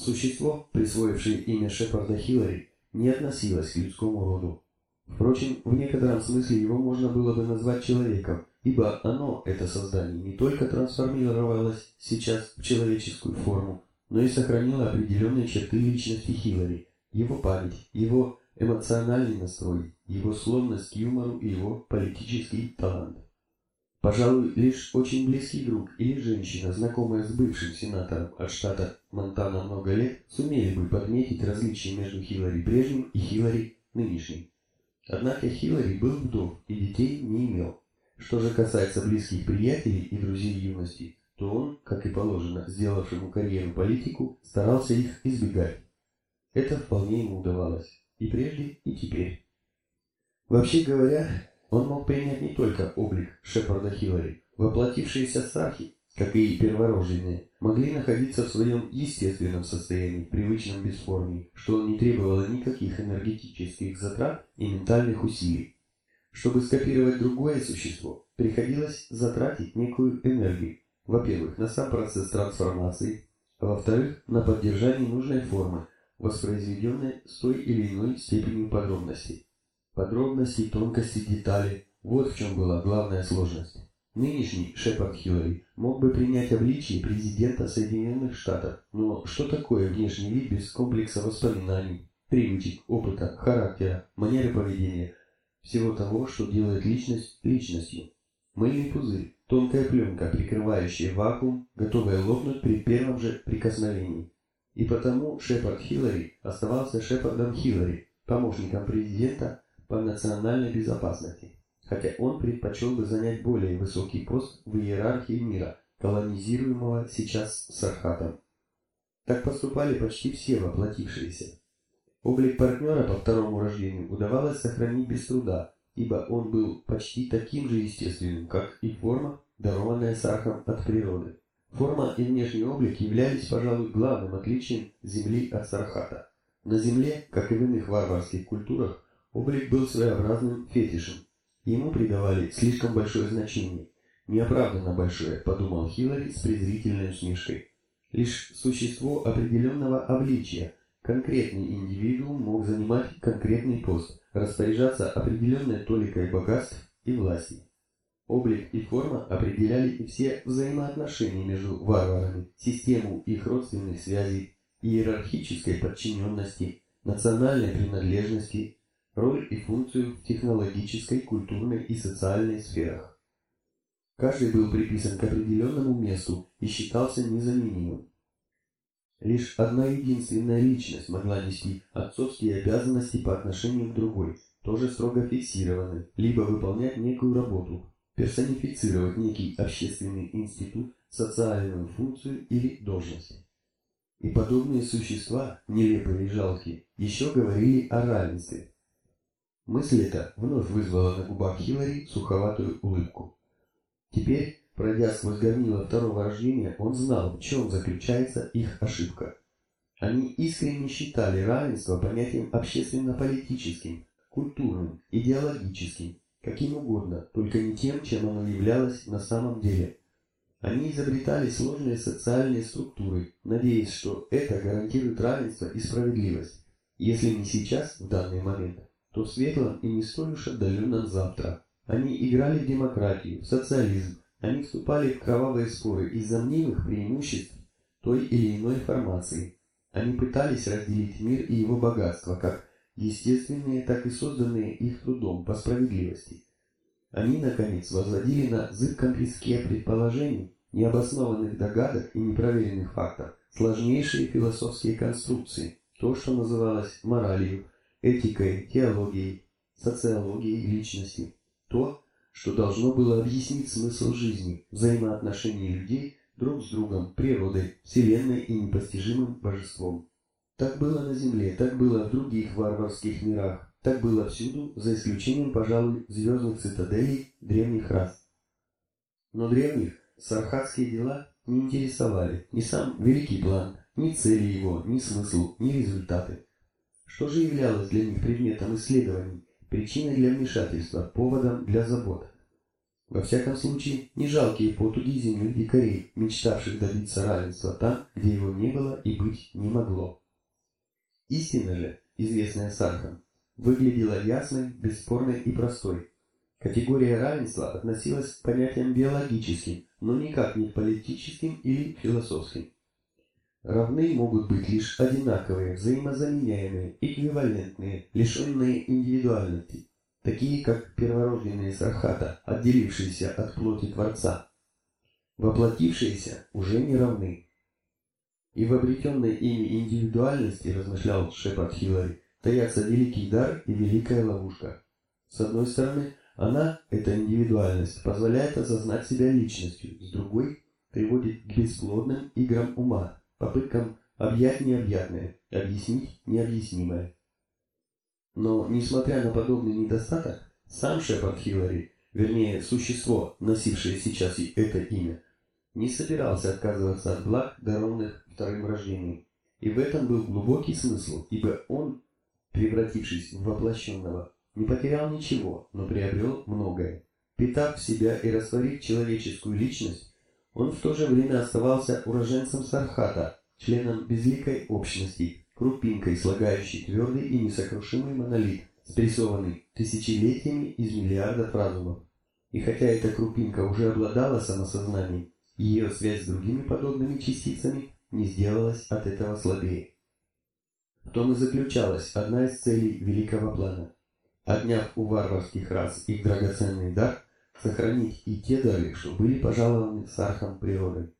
Существо, присвоившее имя Шепарда Хиллари, не относилось к людскому роду. Впрочем, в некотором смысле его можно было бы назвать человеком, ибо оно, это создание, не только трансформировалось сейчас в человеческую форму, но и сохранило определенные черты личности Хиллари, его память, его эмоциональный настрой, его склонность к юмору и его политический талант. Пожалуй, лишь очень близкий друг или женщина, знакомая с бывшим сенатором от штата Монтана много лет, сумели бы подметить различия между Хиллари прежним и Хиллари нынешним. Однако Хиллари был вдов и детей не имел. Что же касается близких приятелей и друзей юности, то он, как и положено сделавшему карьеру политику, старался их избегать. Это вполне ему удавалось. И прежде, и теперь. Вообще говоря, он мог принять не только облик Шепарда Хиллари. Воплотившиеся страхи, как и перворожденные, могли находиться в своем естественном состоянии, привычном бесформии, что не требовало никаких энергетических затрат и ментальных усилий. Чтобы скопировать другое существо, приходилось затратить некую энергию. Во-первых, на сам процесс трансформации, а во-вторых, на поддержание нужной формы, воспроизведенной с той или иной степенью подробности. Подробности, тонкости, детали – вот в чем была главная сложность. Нынешний Шепард Хиллари мог бы принять обличие президента Соединенных Штатов, но что такое внешний вид без комплекса воспоминаний, привычек, опыта, характера, манеры поведения, всего того, что делает личность личностью? Мыльный пузырь, тонкая пленка, прикрывающая вакуум, готовая лопнуть при первом же прикосновении. И потому Шепард Хиллари оставался Шепардом Хиллари, помощником президента, по национальной безопасности, хотя он предпочел бы занять более высокий пост в иерархии мира, колонизируемого сейчас Сархатом. Так поступали почти все воплотившиеся. Облик партнера по второму рождению удавалось сохранить без труда, ибо он был почти таким же естественным, как и форма, дарованная Сархом от природы. Форма и внешний облик являлись, пожалуй, главным отличием Земли от Сархата. На Земле, как и в иных варварских культурах, Облик был своеобразным фетишем. Ему придавали слишком большое значение. Неоправданно большое, подумал Хиллари с презрительной усмешкой. Лишь существо определенного обличия, конкретный индивидуум мог занимать конкретный пост, распоряжаться определенной толикой богатств и власти. Облик и форма определяли и все взаимоотношения между варварами, систему их родственных связей, иерархической подчиненности, национальной принадлежности роль и функцию в технологической, культурной и социальной сферах. Каждый был приписан к определенному месту и считался незаменимым. Лишь одна единственная личность могла нести отцовские обязанности по отношению к другой, тоже строго фиксированной, либо выполнять некую работу, персонифицировать некий общественный институт, социальную функцию или должность. И подобные существа, нелепые и жалкие, еще говорили о равенстве, Мысль эта вновь вызвала на губах Хиллари суховатую улыбку. Теперь, пройдя сквозь горнило второго рождения, он знал, в чем заключается их ошибка. Они искренне считали равенство понятием общественно-политическим, культурным, идеологическим, каким угодно, только не тем, чем оно являлось на самом деле. Они изобретали сложные социальные структуры, надеясь, что это гарантирует равенство и справедливость, если не сейчас, в данный момент, то светлом и не столь уж отдаленном завтра. Они играли в демократию, в социализм, они вступали в кровавые споры из-за мнимых преимуществ той или иной формации. Они пытались разделить мир и его богатство, как естественные, так и созданные их трудом по справедливости. Они, наконец, возводили на зыбком песке предположений, необоснованных догадок и непроверенных фактов сложнейшие философские конструкции, то, что называлось моралью, этикой, теологией, социологией личности. То, что должно было объяснить смысл жизни, взаимоотношений людей друг с другом, природой, вселенной и непостижимым божеством. Так было на Земле, так было в других варварских мирах, так было всюду, за исключением, пожалуй, звездных цитаделей древних рас. Но древних сархатские дела не интересовали ни сам великий план, ни цели его, ни смысл, ни результаты. Что же являлось для них предметом исследований, причиной для вмешательства, поводом для забот? Во всяком случае, не жалкие потуги земных дикарей, мечтавших добиться равенства там, где его не было и быть не могло. Истина же, известная Сархом, выглядела ясной, бесспорной и простой. Категория равенства относилась к понятиям биологическим, но никак не политическим или философским. Равны могут быть лишь одинаковые, взаимозаменяемые, эквивалентные, лишенные индивидуальности такие как перворожденные Сархата, отделившиеся от плоти Творца. Воплотившиеся уже не равны. И в обретенной ими индивидуальности, размышлял Шепард Хиллари, таятся великий дар и великая ловушка. С одной стороны, она, эта индивидуальность, позволяет осознать себя личностью, с другой приводит к бесплодным играм ума, попыткам объять необъятное, объяснить необъяснимое. Но, несмотря на подобный недостаток, сам Шепард Хиллари, вернее, существо, носившее сейчас и это имя, не собирался отказываться от благ, дарованных вторым рождением. И в этом был глубокий смысл, ибо он, превратившись в воплощенного, не потерял ничего, но приобрел многое. Питав себя и растворив человеческую личность, он в то же время оставался уроженцем Сархата, членом безликой общности, крупинкой, слагающей твердый и несокрушимый монолит, спрессованный тысячелетиями из миллиардов разумов. И хотя эта крупинка уже обладала самосознанием, ее связь с другими подобными частицами не сделалась от этого слабее. В том и заключалась одна из целей великого плана. Отняв у варварских рас их драгоценный дар, сохранить и те дары, что были пожалованы сархом природой.